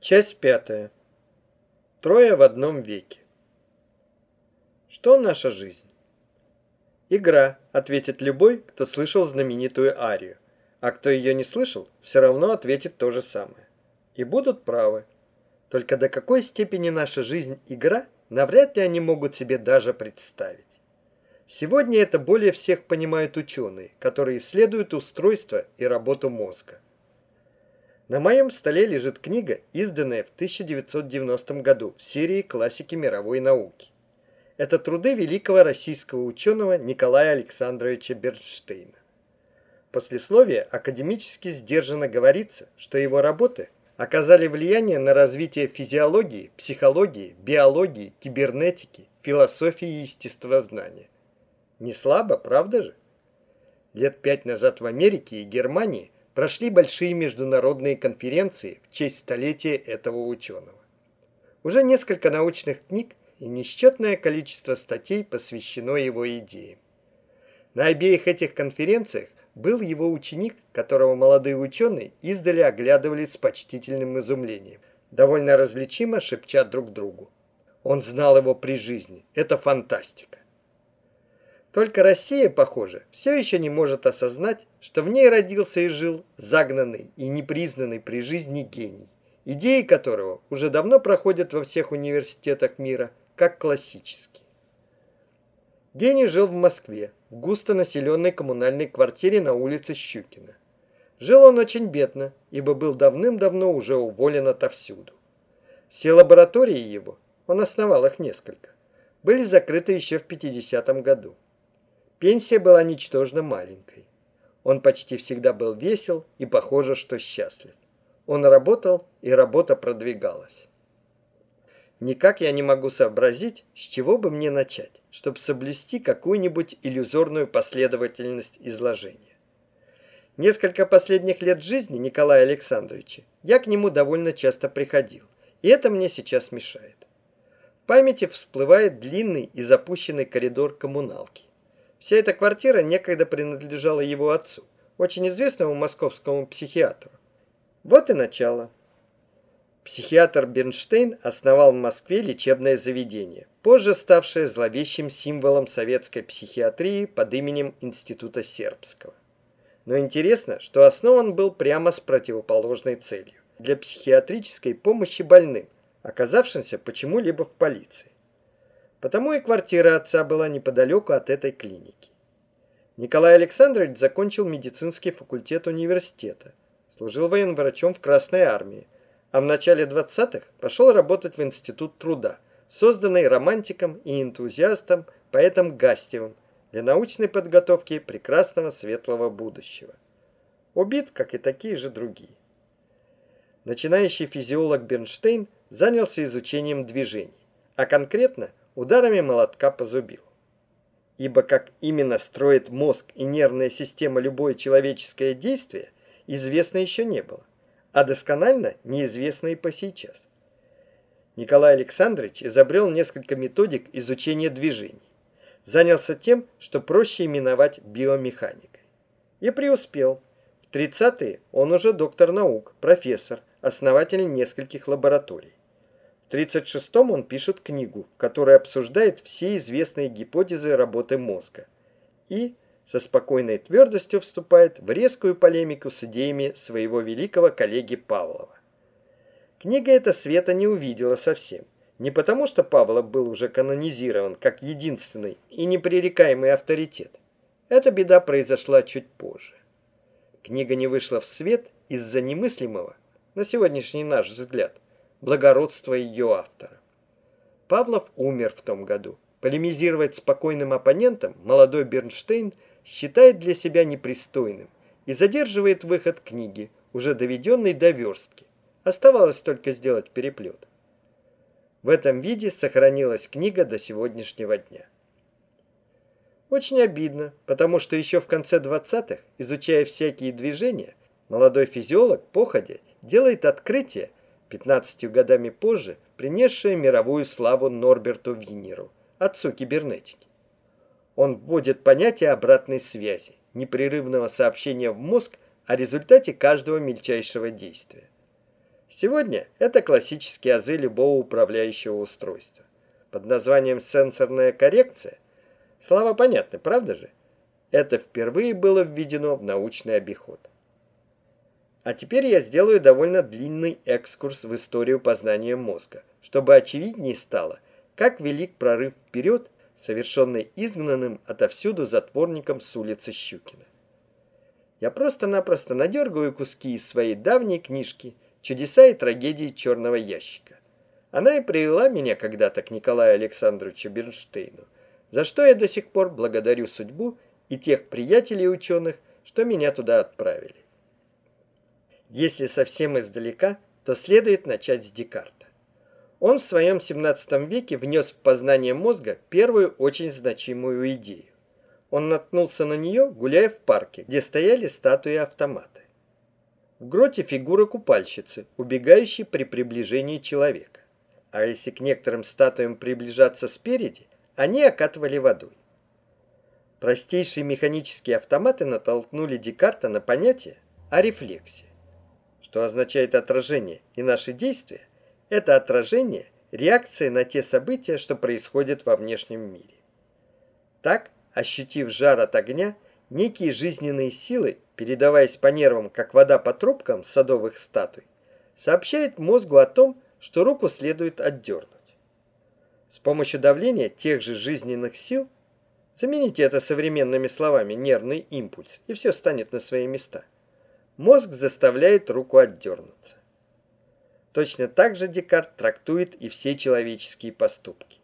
Часть пятая. Трое в одном веке. Что наша жизнь? Игра, ответит любой, кто слышал знаменитую арию. А кто ее не слышал, все равно ответит то же самое. И будут правы. Только до какой степени наша жизнь игра, навряд ли они могут себе даже представить. Сегодня это более всех понимают ученые, которые исследуют устройство и работу мозга. На моем столе лежит книга, изданная в 1990 году в серии «Классики мировой науки». Это труды великого российского ученого Николая Александровича Бернштейна. Послесловие академически сдержанно говорится, что его работы оказали влияние на развитие физиологии, психологии, биологии, кибернетики, философии и естествознания. Не слабо, правда же? Лет пять назад в Америке и Германии прошли большие международные конференции в честь столетия этого ученого. Уже несколько научных книг и несчетное количество статей посвящено его идеям. На обеих этих конференциях был его ученик, которого молодые ученые издали оглядывали с почтительным изумлением, довольно различимо шепча друг другу. Он знал его при жизни. Это фантастика. Только Россия, похоже, все еще не может осознать, что в ней родился и жил загнанный и непризнанный при жизни гений, идеи которого уже давно проходят во всех университетах мира как классические. Гений жил в Москве, в густонаселенной коммунальной квартире на улице Щукина. Жил он очень бедно, ибо был давным-давно уже уволен отовсюду. Все лаборатории его, он основал их несколько, были закрыты еще в 50 году. Пенсия была ничтожно маленькой. Он почти всегда был весел и похоже, что счастлив. Он работал, и работа продвигалась. Никак я не могу сообразить, с чего бы мне начать, чтобы соблюсти какую-нибудь иллюзорную последовательность изложения. Несколько последних лет жизни Николая Александровича я к нему довольно часто приходил, и это мне сейчас мешает. В памяти всплывает длинный и запущенный коридор коммуналки. Вся эта квартира некогда принадлежала его отцу, очень известному московскому психиатру. Вот и начало. Психиатр Бернштейн основал в Москве лечебное заведение, позже ставшее зловещим символом советской психиатрии под именем Института Сербского. Но интересно, что основан был прямо с противоположной целью – для психиатрической помощи больным, оказавшимся почему-либо в полиции. Потому и квартира отца была неподалеку от этой клиники. Николай Александрович закончил медицинский факультет университета, служил военврачом в Красной армии, а в начале 20-х пошел работать в Институт труда, созданный романтиком и энтузиастом поэтом Гастевым для научной подготовки прекрасного светлого будущего. Убит, как и такие же другие. Начинающий физиолог Бернштейн занялся изучением движений, а конкретно ударами молотка по зубилу. Ибо как именно строит мозг и нервная система любое человеческое действие, известно еще не было, а досконально неизвестно и по сейчас. Николай Александрович изобрел несколько методик изучения движений. Занялся тем, что проще именовать биомеханикой. И преуспел. В 30-е он уже доктор наук, профессор, основатель нескольких лабораторий. В 1936 он пишет книгу, в которой обсуждает все известные гипотезы работы мозга и со спокойной твердостью вступает в резкую полемику с идеями своего великого коллеги Павлова. Книга эта света не увидела совсем. Не потому, что Павлов был уже канонизирован как единственный и непререкаемый авторитет. Эта беда произошла чуть позже. Книга не вышла в свет из-за немыслимого, на сегодняшний наш взгляд, благородства ее автора. Павлов умер в том году. Полемизировать с спокойным оппонентом молодой Бернштейн считает для себя непристойным и задерживает выход книги, уже доведенной до верстки. Оставалось только сделать переплет. В этом виде сохранилась книга до сегодняшнего дня. Очень обидно, потому что еще в конце 20-х, изучая всякие движения, молодой физиолог походя делает открытие, 15 годами позже принесшее мировую славу Норберту Винеру, отцу кибернетики. Он вводит понятие обратной связи, непрерывного сообщения в мозг о результате каждого мельчайшего действия. Сегодня это классические азы любого управляющего устройства. Под названием сенсорная коррекция. Слова понятны, правда же? Это впервые было введено в научный обиход. А теперь я сделаю довольно длинный экскурс в историю познания мозга, чтобы очевиднее стало, как велик прорыв вперед, совершенный изгнанным отовсюду затворником с улицы Щукина. Я просто-напросто надергиваю куски из своей давней книжки «Чудеса и трагедии черного ящика». Она и привела меня когда-то к Николаю Александровичу Бернштейну, за что я до сих пор благодарю судьбу и тех приятелей ученых, что меня туда отправили. Если совсем издалека, то следует начать с Декарта. Он в своем 17 веке внес в познание мозга первую очень значимую идею. Он наткнулся на нее, гуляя в парке, где стояли статуи-автоматы. В гроте фигура купальщицы, убегающей при приближении человека. А если к некоторым статуям приближаться спереди, они окатывали водой. Простейшие механические автоматы натолкнули Декарта на понятие о рефлексе что означает отражение, и наши действия – это отражение реакции на те события, что происходят во внешнем мире. Так, ощутив жар от огня, некие жизненные силы, передаваясь по нервам, как вода по трубкам садовых статуй, сообщают мозгу о том, что руку следует отдернуть. С помощью давления тех же жизненных сил, замените это современными словами нервный импульс, и все станет на свои места – мозг заставляет руку отдернуться. Точно так же Декарт трактует и все человеческие поступки.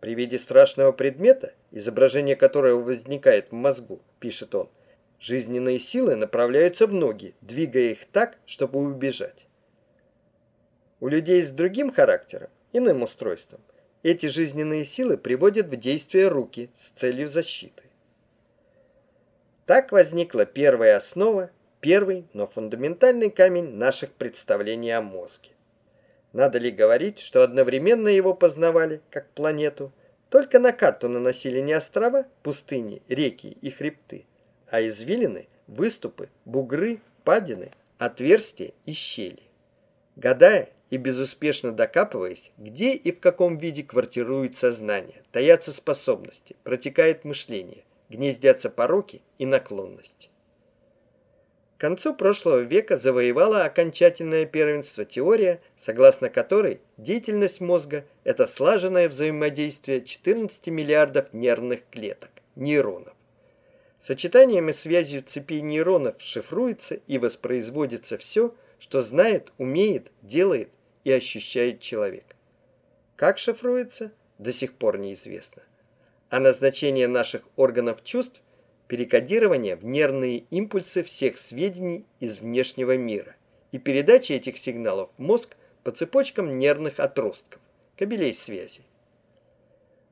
При виде страшного предмета, изображение которого возникает в мозгу, пишет он, жизненные силы направляются в ноги, двигая их так, чтобы убежать. У людей с другим характером, иным устройством, эти жизненные силы приводят в действие руки с целью защиты. Так возникла первая основа первый, но фундаментальный камень наших представлений о мозге. Надо ли говорить, что одновременно его познавали, как планету, только на карту наносили не острова, пустыни, реки и хребты, а извилины, выступы, бугры, падины, отверстия и щели. Гадая и безуспешно докапываясь, где и в каком виде квартирует сознание, таятся способности, протекает мышление, гнездятся пороки и наклонности. Концу прошлого века завоевала окончательное первенство теория, согласно которой деятельность мозга – это слаженное взаимодействие 14 миллиардов нервных клеток, нейронов. Сочетанием и связью цепей нейронов шифруется и воспроизводится все, что знает, умеет, делает и ощущает человек. Как шифруется, до сих пор неизвестно. А назначение наших органов чувств перекодирование в нервные импульсы всех сведений из внешнего мира и передача этих сигналов в мозг по цепочкам нервных отростков, кабелей связи.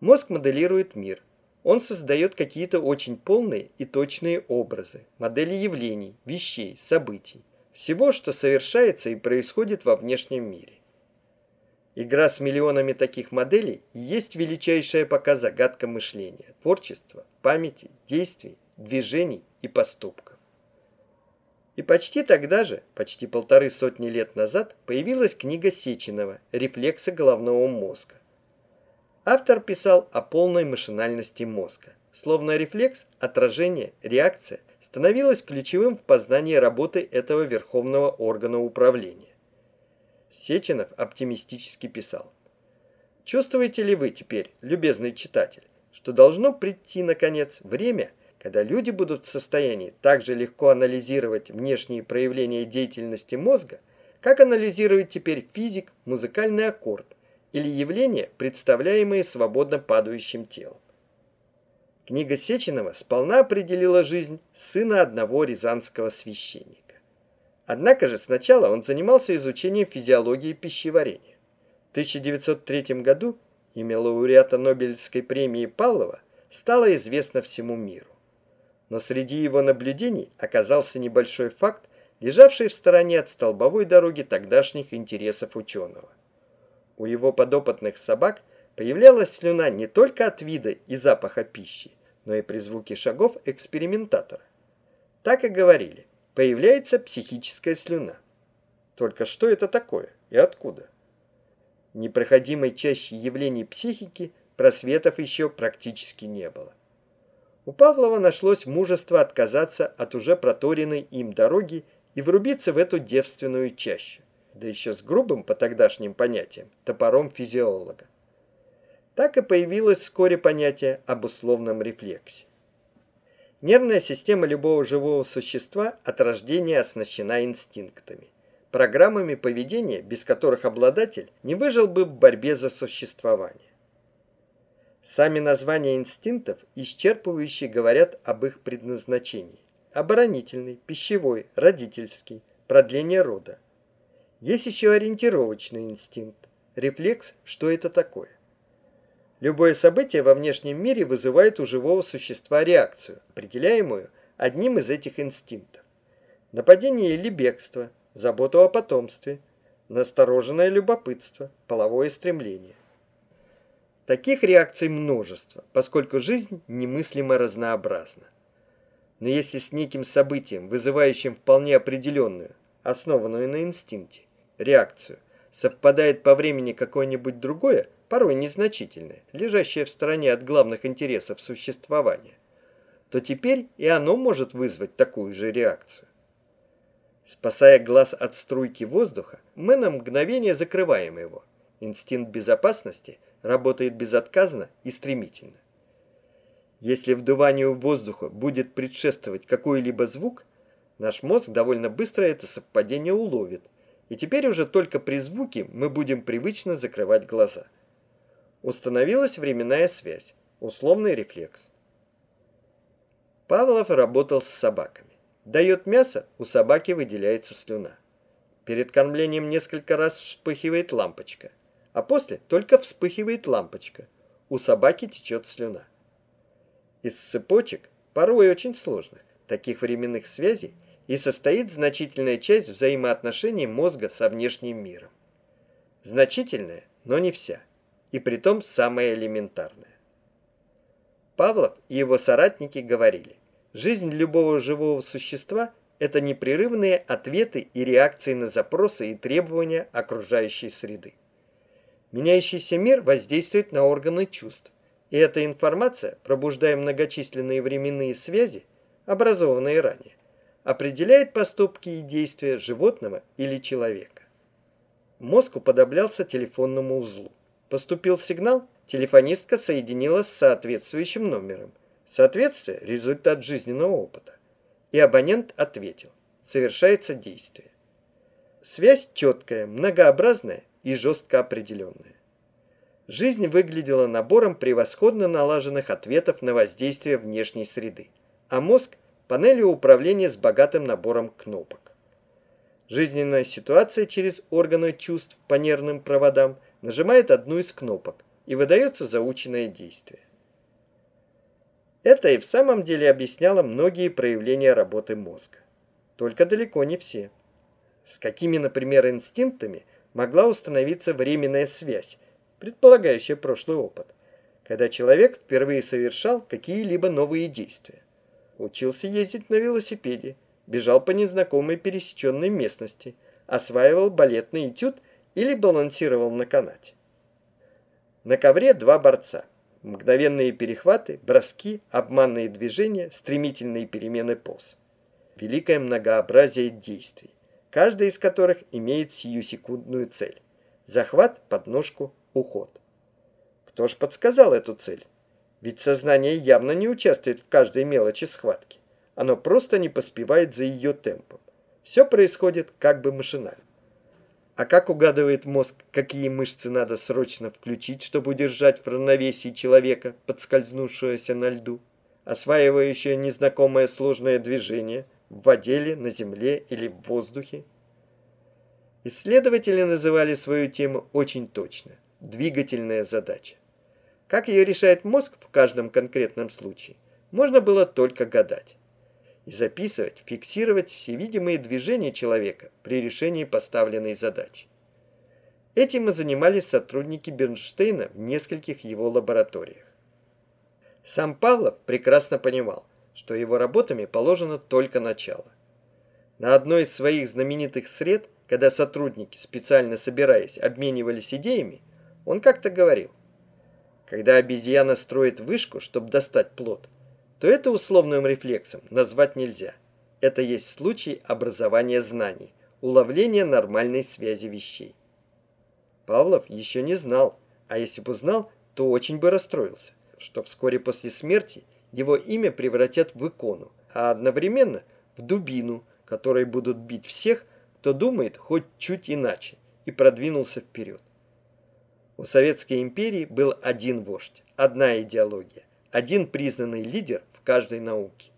Мозг моделирует мир. Он создает какие-то очень полные и точные образы, модели явлений, вещей, событий, всего, что совершается и происходит во внешнем мире. Игра с миллионами таких моделей есть величайшая пока загадка мышления, творчества, памяти, действий, движений и поступков. И почти тогда же, почти полторы сотни лет назад, появилась книга Сеченова «Рефлексы головного мозга». Автор писал о полной машинальности мозга. Словно рефлекс, отражение, реакция становилась ключевым в познании работы этого верховного органа управления. Сеченов оптимистически писал. Чувствуете ли вы теперь, любезный читатель, что должно прийти, наконец, время, когда люди будут в состоянии так же легко анализировать внешние проявления деятельности мозга, как анализирует теперь физик музыкальный аккорд или явления, представляемые свободно падающим телом. Книга Сеченова сполна определила жизнь сына одного рязанского священника. Однако же сначала он занимался изучением физиологии пищеварения. В 1903 году имя лауреата Нобелевской премии Павлова стало известно всему миру. Но среди его наблюдений оказался небольшой факт, лежавший в стороне от столбовой дороги тогдашних интересов ученого. У его подопытных собак появлялась слюна не только от вида и запаха пищи, но и при звуке шагов экспериментатора. Так и говорили – появляется психическая слюна. Только что это такое и откуда? непроходимой чаще явлений психики просветов еще практически не было. У Павлова нашлось мужество отказаться от уже проторенной им дороги и врубиться в эту девственную чащу, да еще с грубым по тогдашним понятиям топором физиолога. Так и появилось вскоре понятие об условном рефлексе. Нервная система любого живого существа от рождения оснащена инстинктами программами поведения, без которых обладатель не выжил бы в борьбе за существование. Сами названия инстинктов исчерпывающе говорят об их предназначении. Оборонительный, пищевой, родительский, продление рода. Есть еще ориентировочный инстинкт, рефлекс, что это такое. Любое событие во внешнем мире вызывает у живого существа реакцию, определяемую одним из этих инстинктов. Нападение или бегство, заботу о потомстве, настороженное любопытство, половое стремление. Таких реакций множество, поскольку жизнь немыслимо разнообразна. Но если с неким событием, вызывающим вполне определенную, основанную на инстинкте, реакцию, совпадает по времени какое-нибудь другое, порой незначительное, лежащее в стороне от главных интересов существования, то теперь и оно может вызвать такую же реакцию. Спасая глаз от струйки воздуха, мы на мгновение закрываем его. Инстинкт безопасности работает безотказно и стремительно. Если вдуванию воздуха будет предшествовать какой-либо звук, наш мозг довольно быстро это совпадение уловит, и теперь уже только при звуке мы будем привычно закрывать глаза. Установилась временная связь, условный рефлекс. Павлов работал с собаками. Дает мясо, у собаки выделяется слюна. Перед кормлением несколько раз вспыхивает лампочка, а после только вспыхивает лампочка. У собаки течет слюна. Из цепочек, порой очень сложных, таких временных связей и состоит значительная часть взаимоотношений мозга со внешним миром. Значительная, но не вся, и притом самая элементарная. Павлов и его соратники говорили, Жизнь любого живого существа – это непрерывные ответы и реакции на запросы и требования окружающей среды. Меняющийся мир воздействует на органы чувств, и эта информация, пробуждая многочисленные временные связи, образованные ранее, определяет поступки и действия животного или человека. Мозг уподоблялся телефонному узлу. Поступил сигнал, телефонистка соединилась с соответствующим номером – Соответствие – результат жизненного опыта. И абонент ответил. Совершается действие. Связь четкая, многообразная и жестко определенная. Жизнь выглядела набором превосходно налаженных ответов на воздействие внешней среды, а мозг – панелью управления с богатым набором кнопок. Жизненная ситуация через органы чувств по нервным проводам нажимает одну из кнопок и выдается заученное действие. Это и в самом деле объясняло многие проявления работы мозга. Только далеко не все. С какими, например, инстинктами могла установиться временная связь, предполагающая прошлый опыт, когда человек впервые совершал какие-либо новые действия. Учился ездить на велосипеде, бежал по незнакомой пересеченной местности, осваивал балетный этюд или балансировал на канате. На ковре два борца – Мгновенные перехваты, броски, обманные движения, стремительные перемены поз. Великое многообразие действий, каждый из которых имеет сиюсекундную цель. Захват, подножку, уход. Кто ж подсказал эту цель? Ведь сознание явно не участвует в каждой мелочи схватки. Оно просто не поспевает за ее темпом. Все происходит как бы машинально. А как угадывает мозг, какие мышцы надо срочно включить, чтобы удержать в равновесии человека, подскользнувшегося на льду, осваивающее незнакомое сложное движение в воде ли, на земле или в воздухе? Исследователи называли свою тему очень точно – двигательная задача. Как ее решает мозг в каждом конкретном случае, можно было только гадать и записывать, фиксировать все видимые движения человека при решении поставленной задачи. Этим и занимались сотрудники Бернштейна в нескольких его лабораториях. Сам Павлов прекрасно понимал, что его работами положено только начало. На одной из своих знаменитых сред когда сотрудники, специально собираясь, обменивались идеями, он как-то говорил, когда обезьяна строит вышку, чтобы достать плод, то это условным рефлексом назвать нельзя. Это есть случай образования знаний, уловления нормальной связи вещей. Павлов еще не знал, а если бы знал, то очень бы расстроился, что вскоре после смерти его имя превратят в икону, а одновременно в дубину, которой будут бить всех, кто думает хоть чуть иначе и продвинулся вперед. У Советской империи был один вождь, одна идеология, один признанный лидер в каждой науке.